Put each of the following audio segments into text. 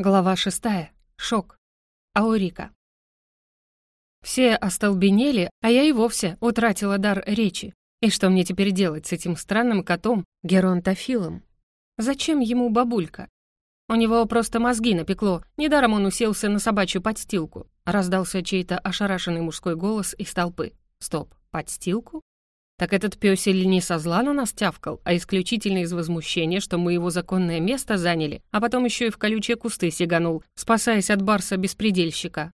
Глава шестая. Шок. Аурика. Все остолбенели, а я и вовсе утратила дар речи. И что мне теперь делать с этим странным котом Геронтофилом? Зачем ему бабулька? У него просто мозги напекло, недаром он уселся на собачью подстилку. Раздался чей-то ошарашенный мужской голос из толпы. Стоп, подстилку? Так этот пёсель не со зла на нас тявкал, а исключительно из возмущения, что мы его законное место заняли, а потом еще и в колючие кусты сиганул, спасаясь от барса-беспредельщика.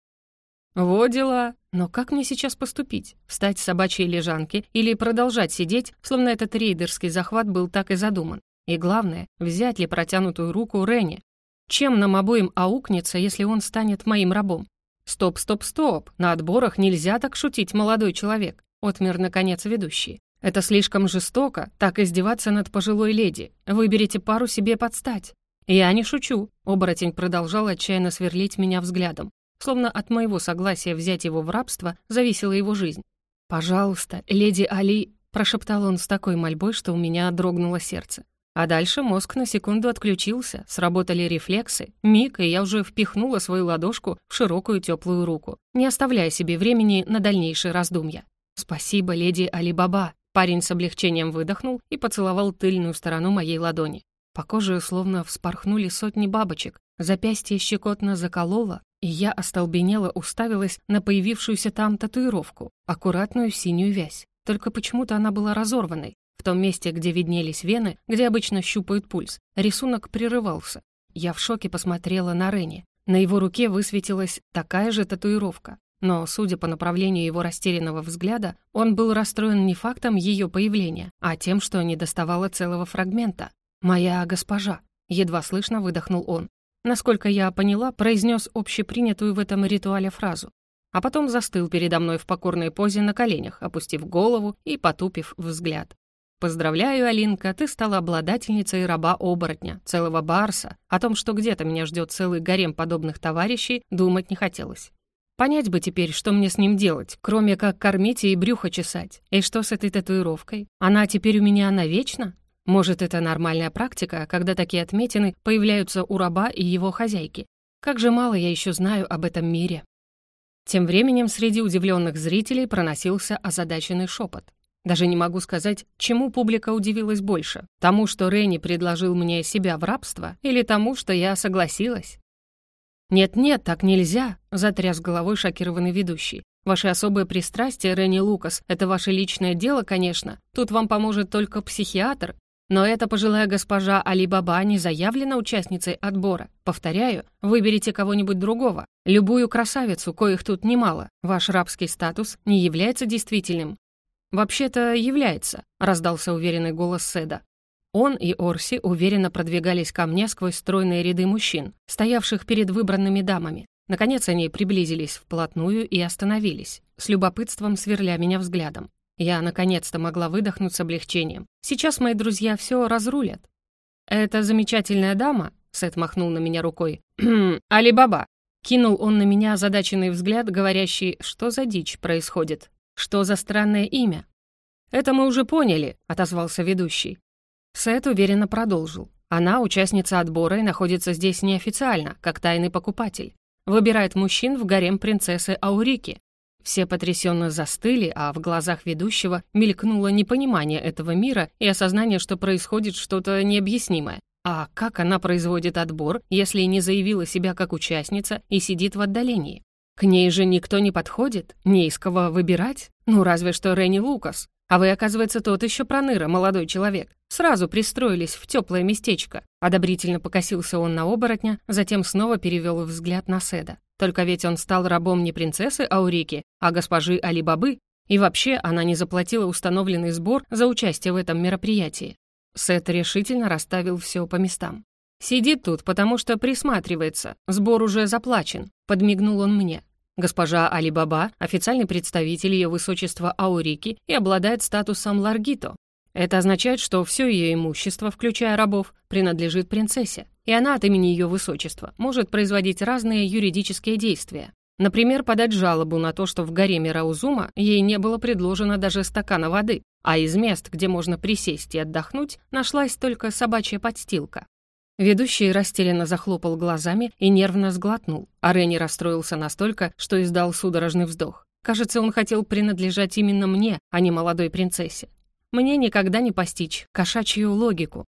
Вот дела. Но как мне сейчас поступить? Встать с собачьей лежанки или продолжать сидеть, словно этот рейдерский захват был так и задуман? И главное, взять ли протянутую руку Рене? Чем нам обоим аукнется, если он станет моим рабом? Стоп, стоп, стоп. На отборах нельзя так шутить, молодой человек. Отмер, наконец, ведущий. «Это слишком жестоко, так издеваться над пожилой леди. Выберите пару себе подстать». «Я не шучу», — оборотень продолжал отчаянно сверлить меня взглядом. Словно от моего согласия взять его в рабство зависела его жизнь. «Пожалуйста, леди Али», — прошептал он с такой мольбой, что у меня дрогнуло сердце. А дальше мозг на секунду отключился, сработали рефлексы. Миг, и я уже впихнула свою ладошку в широкую теплую руку, не оставляя себе времени на дальнейшие раздумья. «Спасибо, леди Али-Баба!» Парень с облегчением выдохнул и поцеловал тыльную сторону моей ладони. По коже словно вспорхнули сотни бабочек, запястье щекотно закололо, и я остолбенела уставилась на появившуюся там татуировку, аккуратную синюю вязь. Только почему-то она была разорванной. В том месте, где виднелись вены, где обычно щупают пульс, рисунок прерывался. Я в шоке посмотрела на Ренни. На его руке высветилась такая же татуировка. Но, судя по направлению его растерянного взгляда, он был расстроен не фактом ее появления, а тем, что не доставало целого фрагмента. «Моя госпожа», — едва слышно выдохнул он. Насколько я поняла, произнес общепринятую в этом ритуале фразу. А потом застыл передо мной в покорной позе на коленях, опустив голову и потупив взгляд. «Поздравляю, Алинка, ты стала обладательницей раба-оборотня, целого барса. О том, что где-то меня ждет целый гарем подобных товарищей, думать не хотелось. Понять бы теперь, что мне с ним делать, кроме как кормить и брюхо чесать. И что с этой татуировкой? Она теперь у меня навечно? Может, это нормальная практика, когда такие отметины появляются у раба и его хозяйки? Как же мало я еще знаю об этом мире. Тем временем среди удивленных зрителей проносился озадаченный шепот. Даже не могу сказать, чему публика удивилась больше. Тому, что Ренни предложил мне себя в рабство, или тому, что я согласилась. «Нет-нет, так нельзя», — затряс головой шокированный ведущий. «Ваше особое пристрастие, Ренни Лукас, это ваше личное дело, конечно. Тут вам поможет только психиатр. Но эта пожилая госпожа Али Баба не заявлена участницей отбора. Повторяю, выберите кого-нибудь другого. Любую красавицу, коих тут немало. Ваш рабский статус не является действительным». «Вообще-то является», — раздался уверенный голос Седа. Он и Орси уверенно продвигались ко мне сквозь стройные ряды мужчин, стоявших перед выбранными дамами. Наконец они приблизились вплотную и остановились, с любопытством сверля меня взглядом. Я наконец-то могла выдохнуть с облегчением. Сейчас мои друзья все разрулят. «Это замечательная дама», — Сет махнул на меня рукой. «Али-Баба». Кинул он на меня озадаченный взгляд, говорящий, что за дичь происходит, что за странное имя. «Это мы уже поняли», — отозвался ведущий. Сет уверенно продолжил. Она участница отбора и находится здесь неофициально, как тайный покупатель. Выбирает мужчин в гарем принцессы Аурики. Все потрясенно застыли, а в глазах ведущего мелькнуло непонимание этого мира и осознание, что происходит что-то необъяснимое. А как она производит отбор, если не заявила себя как участница и сидит в отдалении? К ней же никто не подходит, не из кого выбирать. Ну, разве что Ренни Лукас. А вы, оказывается, тот еще проныра, молодой человек. Сразу пристроились в теплое местечко. Одобрительно покосился он на оборотня, затем снова перевел взгляд на Седа. Только ведь он стал рабом не принцессы Аурики, а госпожи Али-Бабы, и вообще она не заплатила установленный сбор за участие в этом мероприятии. Сет решительно расставил все по местам. «Сидит тут, потому что присматривается. Сбор уже заплачен», — подмигнул он мне. Госпожа Али-Баба — официальный представитель ее высочества Аурики и обладает статусом Ларгито. Это означает, что все ее имущество, включая рабов, принадлежит принцессе, и она от имени ее высочества может производить разные юридические действия. Например, подать жалобу на то, что в гареме Раузума ей не было предложено даже стакана воды, а из мест, где можно присесть и отдохнуть, нашлась только собачья подстилка. Ведущий растерянно захлопал глазами и нервно сглотнул, а Ренни расстроился настолько, что издал судорожный вздох. Кажется, он хотел принадлежать именно мне, а не молодой принцессе. Мне никогда не постичь кошачью логику,